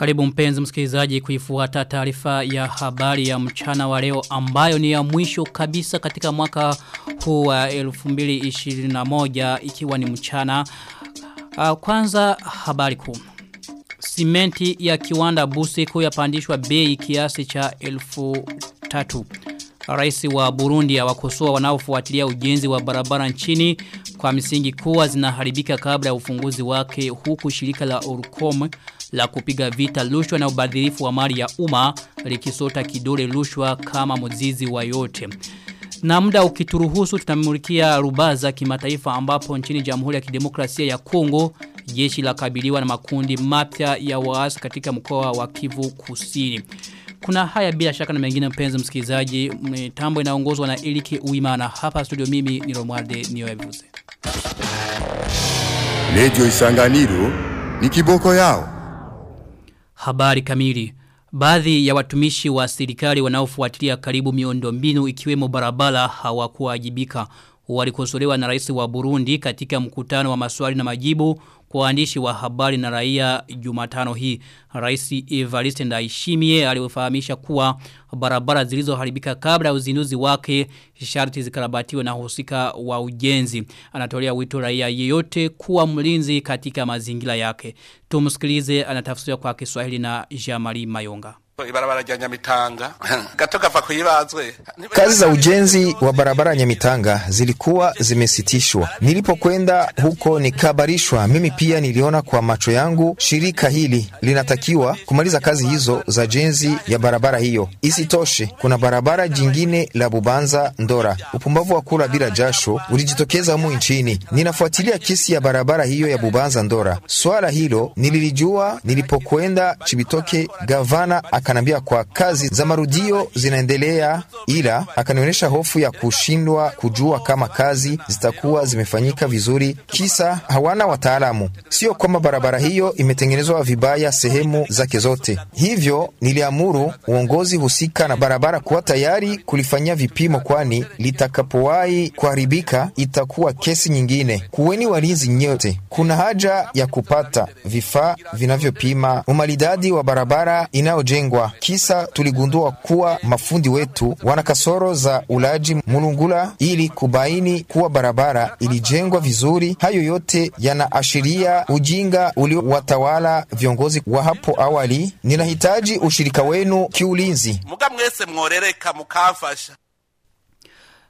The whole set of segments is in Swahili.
Karibu mpenzi msikilizaji kuifuata taarifa ya habari ya mchana wa leo ambayo ni ya mwisho kabisa katika mwaka huu wa 2021 ikiwa ni mchana. Uh, kwanza habari kuu. Simenti ya kiwanda busi yapandishwa bei kiasi cha elfu tatu. Rais wa Burundi awakosoa wanaofuatilia ujenzi wa barabara nchini kwa misingi kuwa zinaharibika kabla ya ufunguzi wake huku shirika la Orcom la kupiga vita rushwa na ubadhirifu wa mali ya umma likisota kidole rushwa kama mzizi wa yote. Na muda ukituruhusu tutamulikia rubaza kimataifa ambapo nchini Jamhuri ya Kidemokrasia ya Kongo jeshi la kabiliwa na makundi mapya ya waasi katika mkoa wa Kivu Kusini. Kuna haya bila shaka na mengine mpenzi msikilizaji, mitambo inaongozwa na Iliki Uimana. Hapa studio mimi ni Romualde Niyoevuze. Lejo Isanganiro ni kiboko yao. Habari kamili. Baadhi ya watumishi wa serikali wanaofuatilia karibu miundombinu ikiwemo barabara hawakuwajibika. Walikosolewa na rais wa Burundi katika mkutano wa maswali na majibu kwa waandishi wa habari na raia Jumatano hii. Rais Evariste Ndayishimiye aliofahamisha kuwa barabara zilizoharibika kabla ya uzinduzi wake sharti zikarabatiwe na husika wa ujenzi. Anatolea wito raia yeyote kuwa mlinzi katika mazingira yake. Tumsikilize anatafsiria kwa Kiswahili na Jamali Mayonga ibarabara rya Nyamitanga gato kava kuibazwe. Kazi za ujenzi wa barabara Nyamitanga zilikuwa zimesitishwa. Nilipokwenda huko nikabarishwa, mimi pia niliona kwa macho yangu shirika hili linatakiwa kumaliza kazi hizo za jenzi ya barabara hiyo. Isitoshe, kuna barabara jingine la Bubanza Ndora. Upumbavu wa kula bila jasho ulijitokeza humu nchini. Ninafuatilia kesi ya barabara hiyo ya Bubanza Ndora. Swala hilo nililijua nilipokwenda Chibitoke, gavana akanambia kwa kazi za marudio zinaendelea, ila akanionyesha hofu ya kushindwa kujua kama kazi zitakuwa zimefanyika vizuri, kisa hawana wataalamu. Sio kwamba barabara hiyo imetengenezwa vibaya sehemu zake zote. Hivyo niliamuru uongozi husika na barabara kuwa tayari kulifanyia vipimo, kwani litakapowahi kuharibika itakuwa kesi nyingine. Kuweni walinzi nyote. Kuna haja ya kupata vifaa vinavyopima umalidadi wa barabara inayojengwa kisa tuligundua kuwa mafundi wetu wana kasoro za ulaji mulungula ili kubaini kuwa barabara ilijengwa vizuri. Hayo yote yanaashiria ujinga uliowatawala viongozi wa hapo awali. Ninahitaji ushirika wenu kiulinzi. muga mwese mworereka mukamfasha.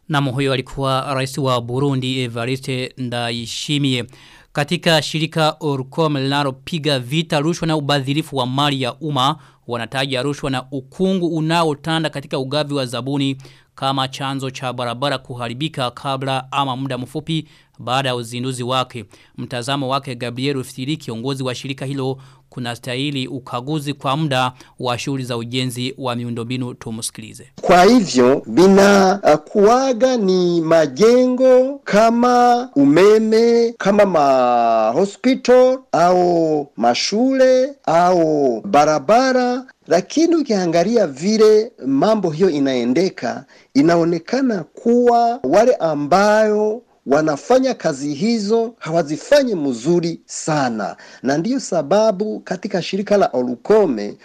Na huyo alikuwa rais wa Burundi Evariste Ndayishimiye. Katika shirika Orcom linalopiga vita rushwa na ubadhirifu wa mali ya umma wanataja rushwa na ukungu unaotanda katika ugavi wa zabuni kama chanzo cha barabara kuharibika kabla ama muda mfupi baada ya uzinduzi wake. Mtazamo wake Gabriel Rufiri kiongozi wa shirika hilo kuna stahili ukaguzi kwa muda wa shughuli za ujenzi wa miundombinu tumusikilize. Kwa hivyo bina uh, kuaga ni majengo kama umeme, kama ma hospital au mashule au barabara, lakini ukiangalia vile mambo hiyo inaendeka, inaonekana kuwa wale ambayo wanafanya kazi hizo hawazifanyi mzuri sana, na ndiyo sababu katika shirika la Olukome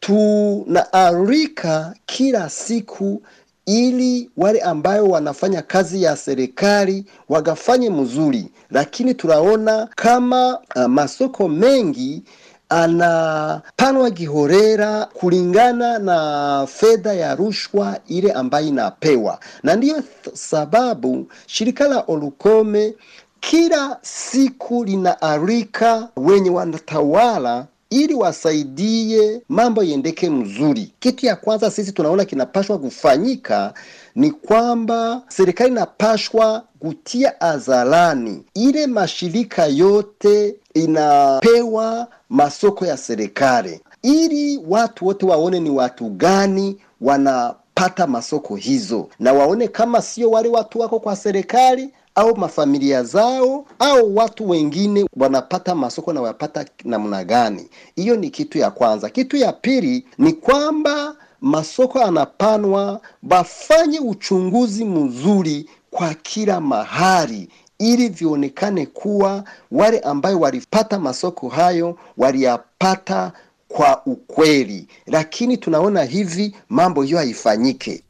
tunaarika kila siku ili wale ambayo wanafanya kazi ya serikali wagafanye mzuri, lakini tunaona kama uh, masoko mengi anapanwa kihorera kulingana na fedha ya rushwa ile ambayo inapewa, na ndiyo sababu shirika la Olukome kila siku linaarika wenye wanatawala ili wasaidie mambo yendeke mzuri. Kitu ya kwanza sisi tunaona kinapashwa kufanyika ni kwamba serikali inapashwa kutia azalani ile mashirika yote inapewa masoko ya serikali, ili watu wote waone ni watu gani wanapata masoko hizo, na waone kama sio wale watu wako kwa serikali au mafamilia zao au watu wengine wanapata masoko na wapata namna gani. Hiyo ni kitu ya kwanza. Kitu ya pili ni kwamba masoko anapanwa, bafanye uchunguzi mzuri kwa kila mahali ili vionekane kuwa wale ambayo walipata masoko hayo waliyapata kwa ukweli, lakini tunaona hivi mambo hiyo haifanyike.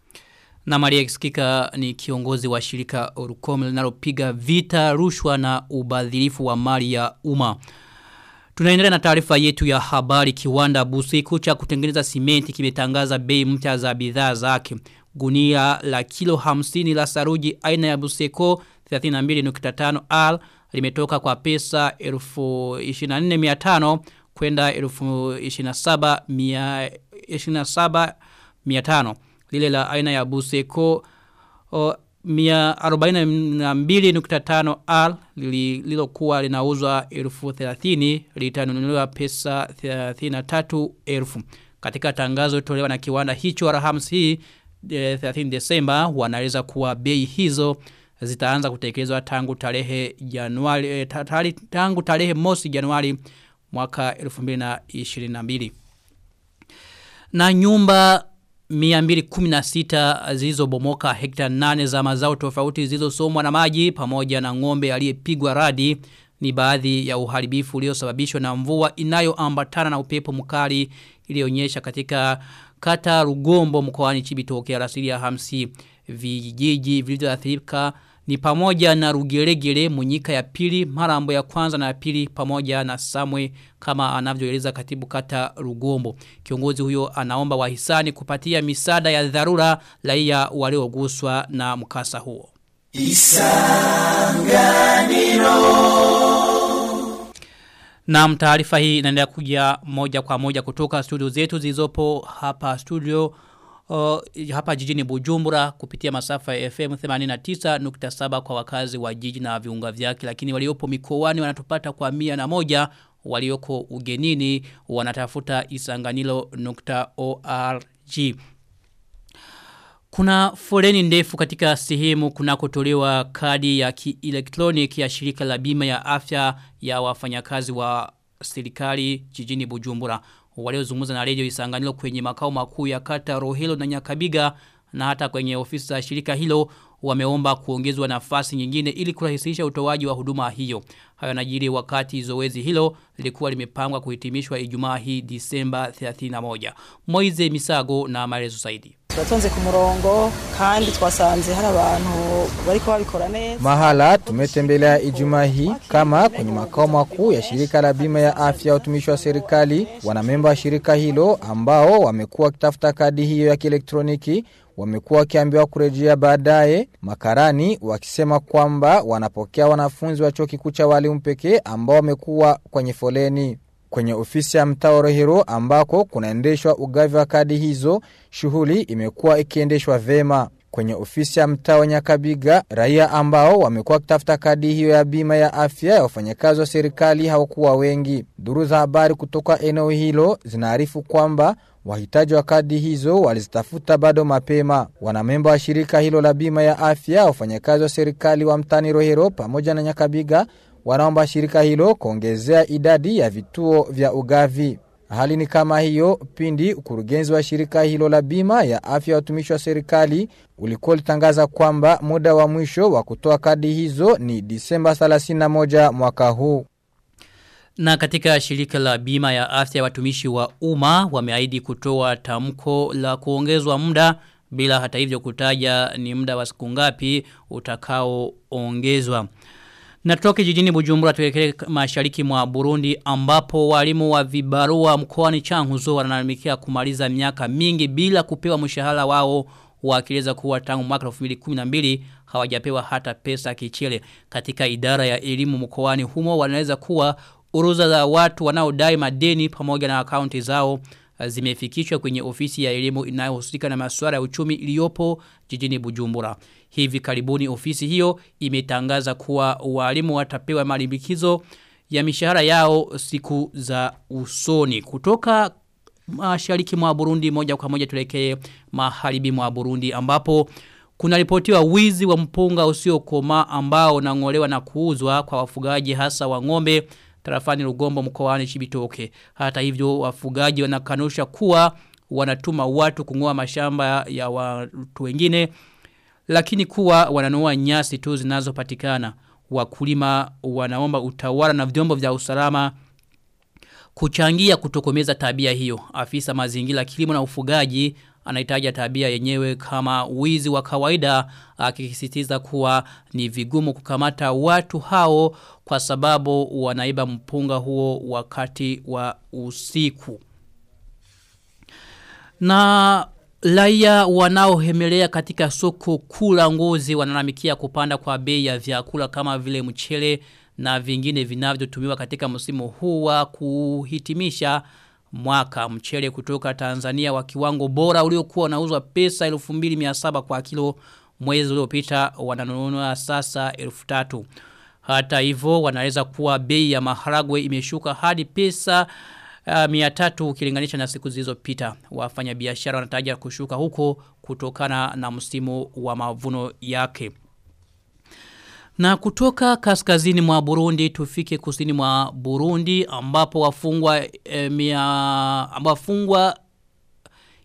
Na Maria Kisikika ni kiongozi wa shirika Orukom linalopiga vita rushwa na ubadhirifu wa mali ya umma. Tunaendelea na taarifa yetu ya habari kiwanda busiku cha kutengeneza simenti kimetangaza bei mpya za bidhaa zake. Gunia la kilo 50 la saruji aina ya buseko 32.5 al limetoka kwa pesa 24500 kwenda 27500 lile la aina ya buseko o, 142.5 R lililokuwa linauzwa 1030 litanunuliwa pesa 33,000 katika tangazo tolewa na kiwanda hicho Rahams hii 30 Desemba wanaeleza kuwa bei hizo zitaanza kutekelezwa tangu tarehe Januari tari, tangu tarehe mosi Januari mwaka 2022 na nyumba 216 zilizobomoka hekta 8 za mazao tofauti zilizosomwa na maji pamoja na ng'ombe aliyepigwa radi. Ni baadhi ya uharibifu uliosababishwa na mvua inayoambatana na upepo mkali ilionyesha katika kata Rugombo mkoani Chibitoke alasiri ya hamsi vijiji vilivyoathirika ni pamoja na Rugeregere Munyika ya pili Marambo ya kwanza na ya pili pamoja na Samwe kama anavyoeleza katibu kata Rugombo. Kiongozi huyo anaomba wahisani kupatia misada ya dharura raia walioguswa na mkasa huo. Isanganiro. Na taarifa hii inaendelea kuja moja kwa moja kutoka studio zetu zilizopo hapa studio uh, hapa jijini Bujumbura kupitia masafa ya FM 89.7 kwa wakazi wa jiji na viunga vyake lakini waliopo mikoani wanatupata kwa mia na moja walioko ugenini wanatafuta isanganilo.org kuna foleni ndefu katika sehemu kunakotolewa kadi ya kielektroniki ya shirika la bima ya afya ya wafanyakazi wa serikali jijini Bujumbura. Waliozungumza na redio Isanganilo kwenye makao makuu ya kata Rohelo na Nyakabiga na hata kwenye ofisi za shirika hilo wameomba kuongezwa nafasi nyingine ili kurahisisha utoaji wa huduma hiyo. Hayo najiri wakati zoezi hilo lilikuwa limepangwa kuhitimishwa Ijumaa hii Disemba 31. Moize Misago na maelezo zaidi. twatonze ku murongo kandi twasanze hari abantu bariko babikora neza Mahala tumetembelea Ijumaa hii kama kwenye makao makuu ya shirika la bima ya afya ya utumishi wa serikali. Wanamemba wa shirika hilo ambao wamekuwa wakitafuta kadi hiyo ya kielektroniki wamekuwa wakiambiwa kurejea baadaye, makarani wakisema kwamba wanapokea wanafunzi wa chuo kikuu cha walimu pekee ambao wamekuwa kwenye foleni. Kwenye ofisi ya mtaa Rohero ambako kunaendeshwa ugavi wa kadi hizo, shughuli imekuwa ikiendeshwa vema. Kwenye ofisi ya mtaa wa Nyakabiga, raia ambao wamekuwa wakitafuta kadi hiyo ya bima ya afya ya wafanyakazi wa serikali hawakuwa wengi. Duru za habari kutoka eneo hilo zinaarifu kwamba wahitaji wa kadi hizo walizitafuta bado mapema. Wanamemba wa shirika hilo la bima ya afya wafanyakazi wa serikali wa mtani Rohero pamoja na Nyakabiga wanaomba shirika hilo kuongezea idadi ya vituo vya ugavi. Hali ni kama hiyo pindi ukurugenzi wa shirika hilo la bima ya afya ya watumishi wa serikali ulikuwa ulitangaza kwamba muda wa mwisho wa kutoa kadi hizo ni Disemba 31 mwaka huu. Na katika shirika la bima ya afya watumishi wa umma wameahidi kutoa tamko la kuongezwa muda bila hata hivyo kutaja ni muda wa siku ngapi utakaoongezwa. Na toke jijini Bujumbura tuelekee mashariki mwa Burundi ambapo walimu wa vibarua mkoani Changuzo wanalalamikia kumaliza miaka mingi bila kupewa mshahara wao wakieleza kuwa tangu mwaka 2012 hawajapewa hata pesa kichele katika idara ya elimu mkoani humo wanaweza kuwa uruza za watu wanaodai madeni pamoja na akaunti zao zimefikishwa kwenye ofisi ya elimu inayohusika na masuala ya uchumi iliyopo jijini Bujumbura. Hivi karibuni ofisi hiyo imetangaza kuwa walimu watapewa malimbikizo ya mishahara yao siku za usoni. Kutoka mashariki mwa Burundi moja kwa moja tulekee maharibi mwa Burundi ambapo kuna ripotiwa wizi wa mpunga usiokoma ambao unangolewa na kuuzwa kwa wafugaji hasa wa ng'ombe tarafani Rugombo mkoani Chibitoke. Hata hivyo wafugaji wanakanusha kuwa wanatuma watu kungoa mashamba ya watu wengine lakini kuwa wananua nyasi tu zinazopatikana. Wakulima wanaomba utawala na vyombo vya usalama kuchangia kutokomeza tabia hiyo. Afisa mazingira kilimo na ufugaji anahitaja tabia yenyewe kama wizi wa kawaida akisisitiza kuwa ni vigumu kukamata watu hao kwa sababu wanaiba mpunga huo wakati wa usiku. Na Laia wanaohemelea katika soko kula ngozi wanalamikia kupanda kwa bei ya vyakula kama vile mchele na vingine vinavyotumiwa katika msimu huu wa kuhitimisha mwaka mchele kutoka Tanzania wa kiwango bora uliokuwa unauzwa pesa 2700 kwa kilo mwezi uliopita wananunua sasa 3000 hata hivyo wanaweza kuwa bei ya maharagwe imeshuka hadi pesa uh, miatatu ukilinganisha na siku zilizopita. wafanyabiashara wanataja kushuka huko kutokana na msimu wa mavuno yake. Na kutoka kaskazini mwa Burundi tufike kusini mwa Burundi ambapo wafungwa e, mia, ambapo wafungwa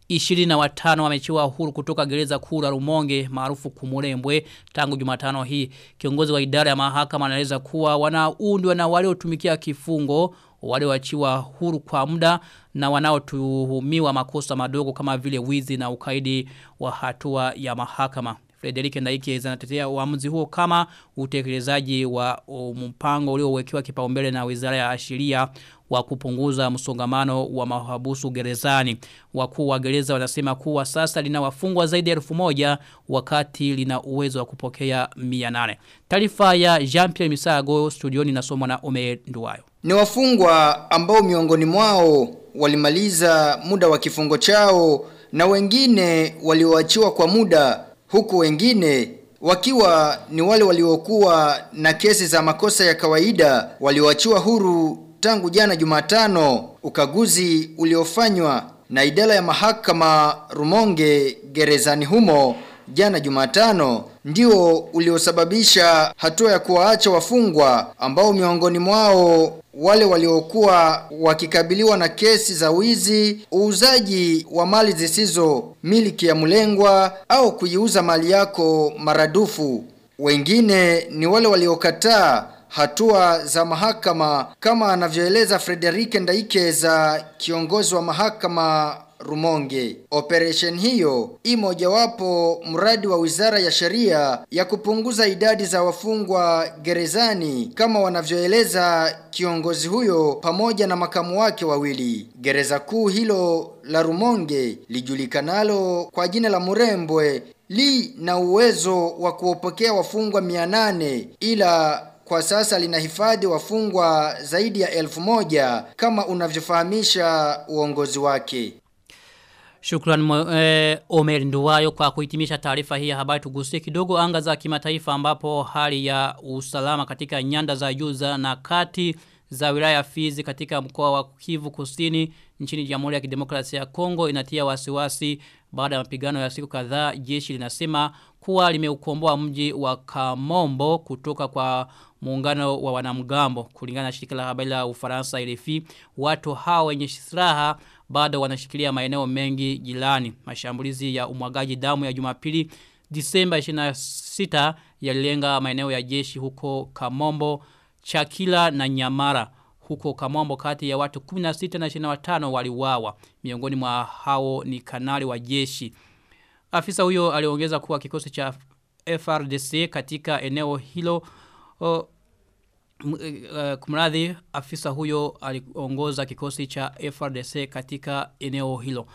25 wamechiwa huru kutoka gereza kuu la Rumonge maarufu Kumurembwe tangu Jumatano hii. Kiongozi wa idara ya mahakama anaeleza kuwa wanaundwa na waliotumikia kifungo wale walioachiwa huru kwa muda na wanaotuhumiwa makosa madogo kama vile wizi na ukaidi wa hatua ya mahakama. Frederike Ndaike zanatetea uamuzi huo kama utekelezaji wa mpango uliowekewa kipaumbele na Wizara ya Sheria wa kupunguza msongamano wa mahabusu gerezani. Wakuu wa gereza wanasema kuwa sasa lina wafungwa zaidi ya 1000 wakati lina uwezo wa kupokea 800. Taarifa ya Jean-Pierre Misago studioni nasomwa na Ome Nduwayo. Ni wafungwa ambao miongoni mwao walimaliza muda wa kifungo chao na wengine walioachiwa kwa muda huku wengine wakiwa ni wale waliokuwa na kesi za makosa ya kawaida walioachiwa huru tangu jana Jumatano ukaguzi uliofanywa na idara ya mahakama Rumonge gerezani humo jana Jumatano ndio uliosababisha hatua ya kuwaacha wafungwa ambao miongoni mwao wale waliokuwa wakikabiliwa na kesi za wizi, uuzaji wa mali zisizo miliki ya mlengwa au kuiuza mali yako maradufu. Wengine ni wale waliokataa hatua za mahakama kama anavyoeleza Frederike ndaike za kiongozi wa mahakama Rumonge. Operation hiyo i mojawapo mradi wa Wizara ya Sheria ya kupunguza idadi za wafungwa gerezani kama wanavyoeleza kiongozi huyo pamoja na makamu wake wawili. Gereza kuu hilo la Rumonge lijulikanalo kwa jina la Murembwe li na uwezo wa kuwapokea wafungwa 800 ila kwa sasa linahifadhi wafungwa zaidi ya elfu moja kama unavyofahamisha uongozi wake. Shukran eh, Omer Nduwayo kwa kuhitimisha taarifa hii ya habari. Tugusie kidogo anga za kimataifa ambapo hali ya usalama katika nyanda za juza na kati za wilaya Fizi katika mkoa wa Kivu Kusini nchini Jamhuri ya Kidemokrasia ya Kongo inatia wasiwasi baada ya mapigano ya siku kadhaa jeshi linasema kuwa limeukomboa mji wa Kamombo kutoka kwa muungano wa wanamgambo. Kulingana na shirika la habari la Ufaransa RFI watu hao wenye silaha bado wanashikilia maeneo mengi jirani. Mashambulizi ya umwagaji damu ya Jumapili Disemba 26 yalilenga maeneo ya jeshi huko Kamombo Chakila na Nyamara. Huko Kamombo kati ya watu 16 na 25 waliuawa. Miongoni mwa hao ni kanali wa jeshi. Afisa huyo aliongeza kuwa kikosi cha FRDC katika eneo hilo o, uh, kumradhi afisa huyo aliongoza kikosi cha FRDC katika eneo hilo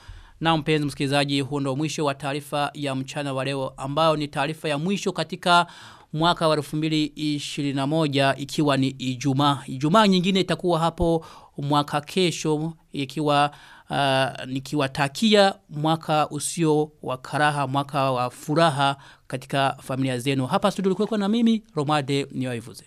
na mpenzi msikilizaji huo ndio mwisho wa taarifa ya mchana wa leo ambayo ni taarifa ya mwisho katika mwaka wa 2021 ikiwa ni Ijumaa. Ijumaa nyingine itakuwa hapo mwaka kesho ikiwa uh, nikiwatakia mwaka usio wa karaha, mwaka wa furaha katika familia zenu. Hapa studio ulikuwa na mimi Romade niwaivuze.